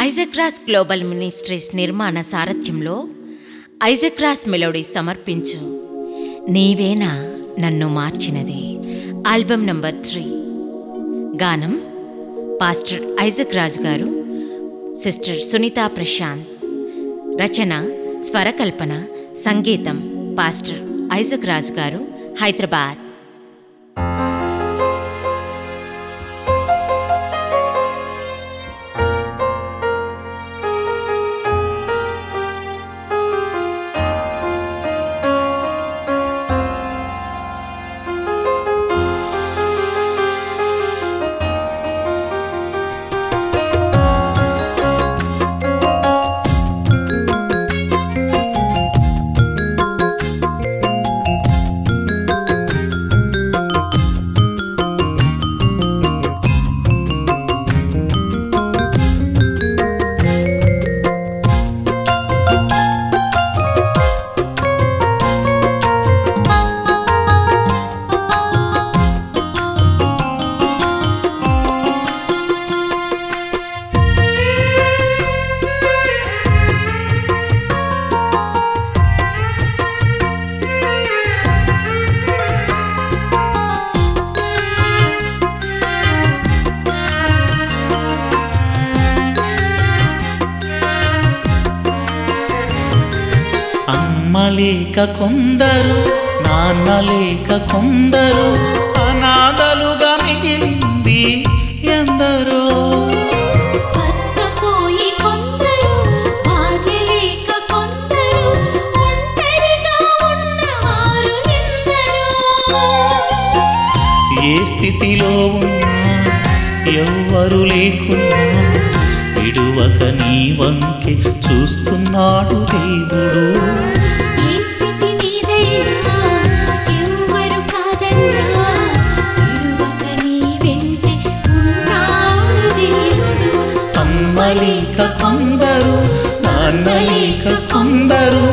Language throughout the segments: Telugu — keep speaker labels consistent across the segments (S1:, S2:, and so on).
S1: ఐజక్రాస్ గ్లోబల్ మినిస్ట్రీస్ నిర్మాణ సారథ్యంలో ఐజక్రాస్ మెలోడీ సమర్పించు. నీవేనా నన్ను మార్చినది? Album number three. గానం పాస్టర్ ఐజక్ రాజు గారు సిస్టర్ సునీతా ప్రశాంత్. రచన స్వరకల్పన సంగీతం పాస్టర్ ఐజక్ రాజు గారు హైదరాబాద్.
S2: లేక కొందరు నాన్న లేక కొందరు అనాథలుగా మిగిలింది ఎందరో. ఏ స్థితిలో ఉన్నా ఎవ్వరు లేకున్నా విడువక నీ వంకె చూస్తున్నాడు దేవుడు.
S3: నాన్న కొందరు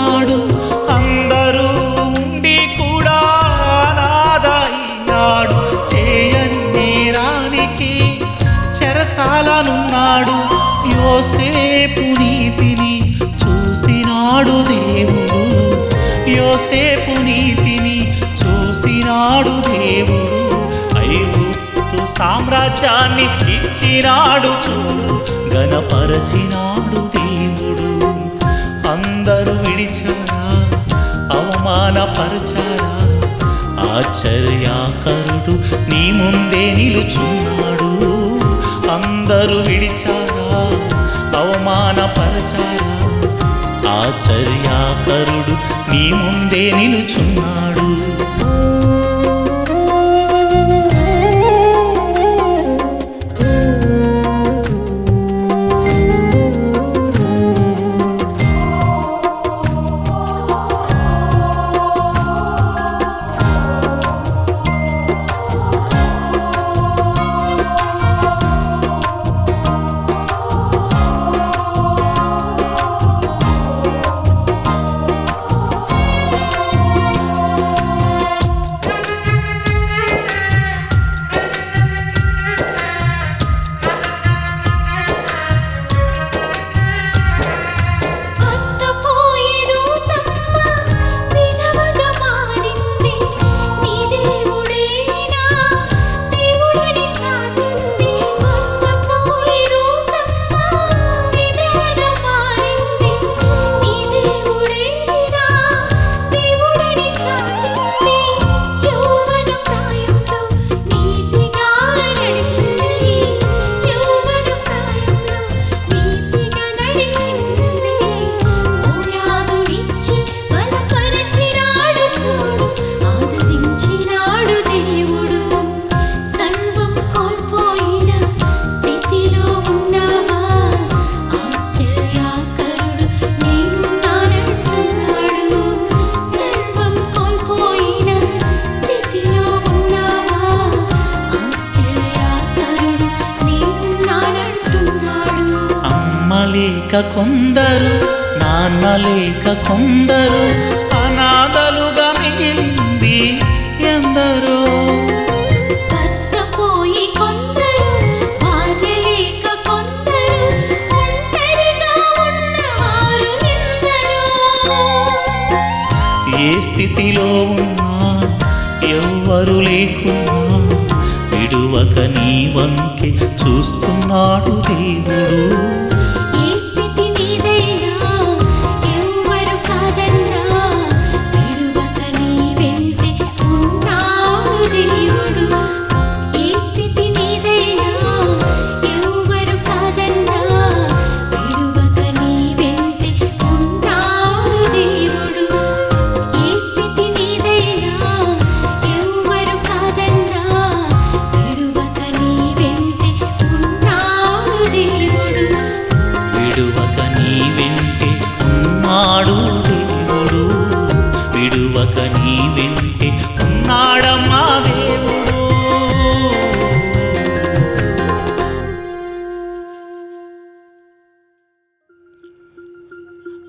S3: ఉన్నాడు. అందరూ
S2: ఉండి కూడా అనాథయ్యాడు చేయని నేరానికి చెరసాలనున్నాడు.
S3: యోసేపు నీతిని చూసినాడు దేవుడు.
S2: యోసేపు నీతిని చూసినాడు దేవుడు. ఐగుప్తు సామ్రాజ్యాన్ని ఇచ్చినాడు చూడు. గణపరచినాడు దేవుడు అందరూ విడిచారా? అవమానపరచారా? ఆశ్చర్యాకరుడు నీ ముందే నిలుచున్నాడు. అందరూ విడిచారా? అవమానపరచారా? ఆశ్చర్యాకరుడు నీ ముందే నిలుచున్నాడు. లేక కొందరు నాన్న లేక కొందరు అనాథలుగా మిగిలింది ఎందరో. ఏ స్థితిలో ఉన్నా ఎవ్వరు లేకున్నా విడువక నీ వంకే చూస్తున్నాడు దేవుడు.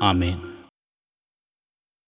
S2: আমিন